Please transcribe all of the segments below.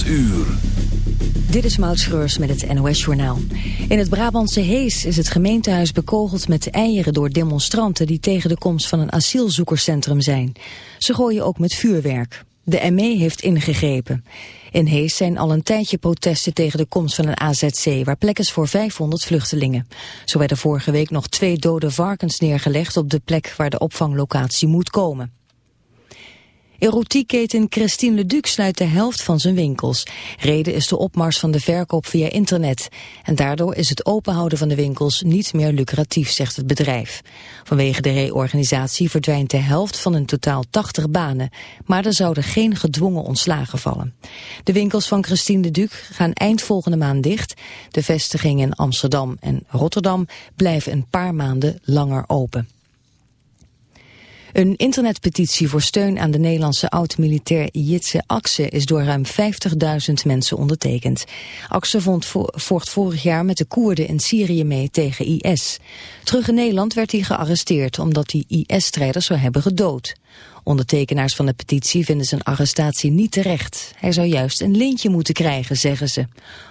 8 uur. Dit is Maud Schreurs met het NOS-journaal. In het Brabantse Hees is het gemeentehuis bekogeld met eieren door demonstranten... die tegen de komst van een asielzoekerscentrum zijn. Ze gooien ook met vuurwerk. De ME heeft ingegrepen. In Hees zijn al een tijdje protesten tegen de komst van een AZC... waar plek is voor 500 vluchtelingen. Zo werden vorige week nog twee dode varkens neergelegd... op de plek waar de opvanglocatie moet komen. Erotieketen Christine Leduc sluit de helft van zijn winkels. Reden is de opmars van de verkoop via internet. En daardoor is het openhouden van de winkels niet meer lucratief, zegt het bedrijf. Vanwege de reorganisatie verdwijnt de helft van een totaal 80 banen. Maar er zouden geen gedwongen ontslagen vallen. De winkels van Christine Leduc gaan eind volgende maand dicht. De vestigingen in Amsterdam en Rotterdam blijven een paar maanden langer open. Een internetpetitie voor steun aan de Nederlandse oud-militair Jitse Akse is door ruim 50.000 mensen ondertekend. Akse vocht vorig jaar met de Koerden in Syrië mee tegen IS. Terug in Nederland werd hij gearresteerd omdat hij IS-strijders zou hebben gedood. Ondertekenaars van de petitie vinden zijn arrestatie niet terecht. Hij zou juist een lintje moeten krijgen, zeggen ze.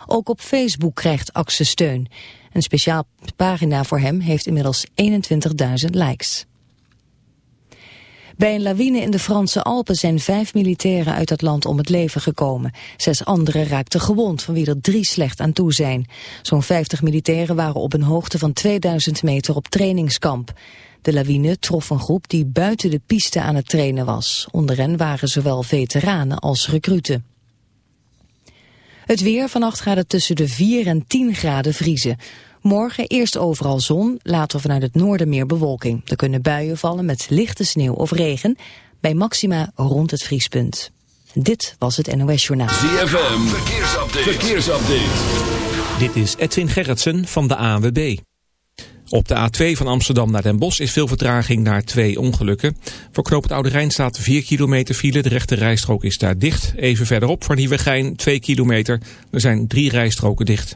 Ook op Facebook krijgt Akse steun. Een speciaal pagina voor hem heeft inmiddels 21.000 likes. Bij een lawine in de Franse Alpen zijn vijf militairen uit het land om het leven gekomen. Zes anderen raakten gewond, van wie er drie slecht aan toe zijn. Zo'n 50 militairen waren op een hoogte van 2000 meter op trainingskamp. De lawine trof een groep die buiten de piste aan het trainen was. Onder hen waren zowel veteranen als recruten. Het weer, vannacht gaat het tussen de 4 en 10 graden vriezen. Morgen eerst overal zon, later vanuit het noorden meer bewolking. Er kunnen buien vallen met lichte sneeuw of regen, bij maxima rond het vriespunt. Dit was het NOS Journaal. ZFM, verkeersupdate. verkeersupdate. Dit is Edwin Gerritsen van de ANWB. Op de A2 van Amsterdam naar Den Bosch is veel vertraging naar twee ongelukken. Voor knoop het Oude Rijn staat 4 kilometer file. De rechte rijstrook is daar dicht. Even verderop voor Nieuwegein 2 kilometer. Er zijn drie rijstroken dicht.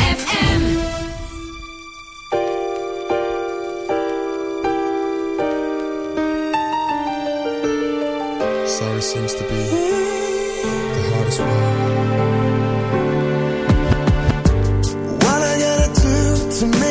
to make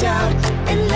shout and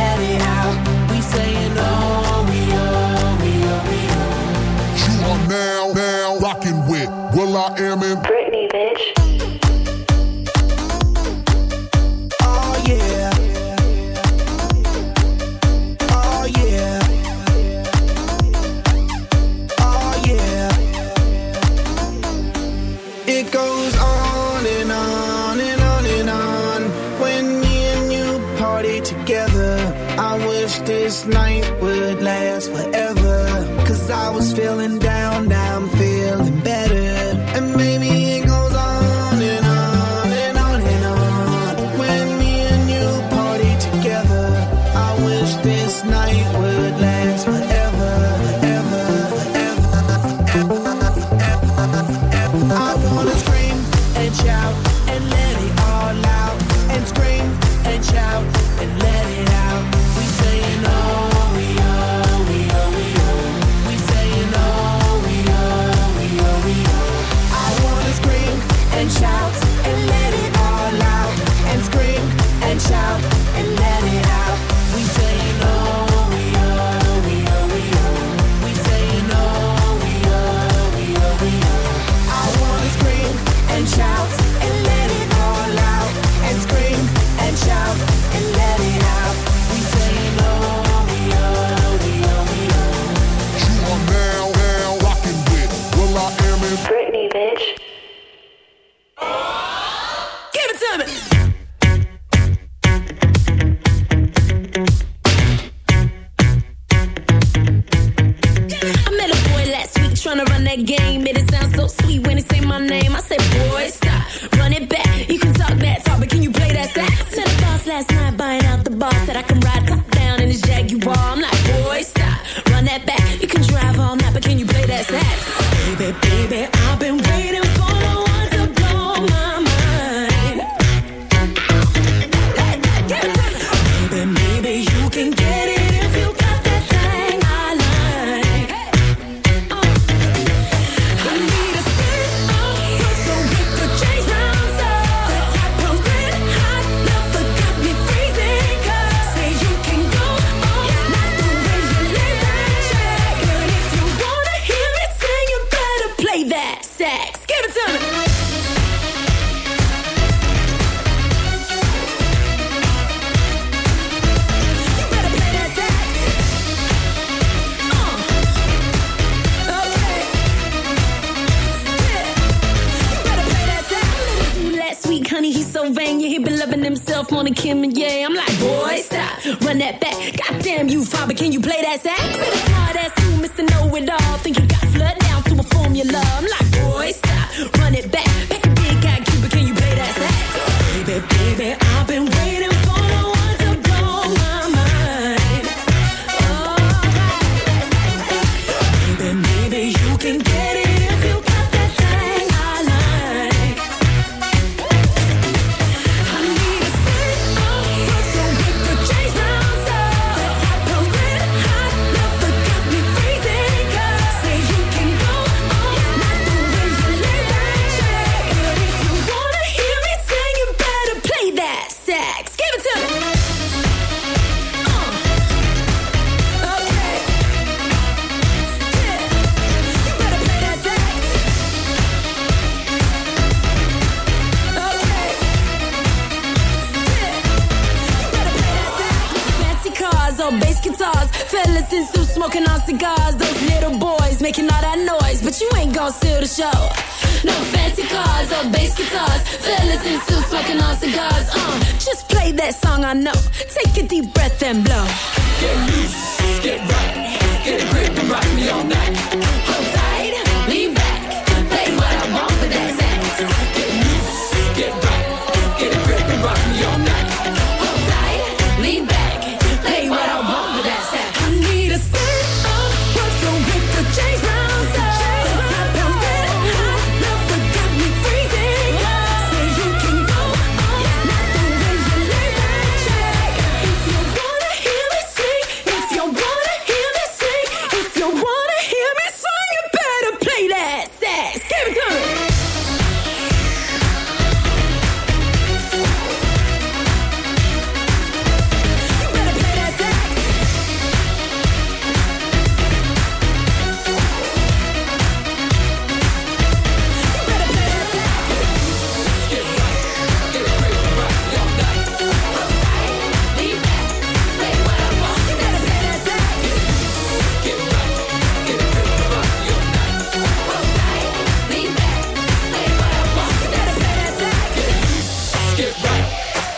trying to run that game. It sounds so sweet when they say my name. I say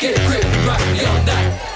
get a grip, rock me all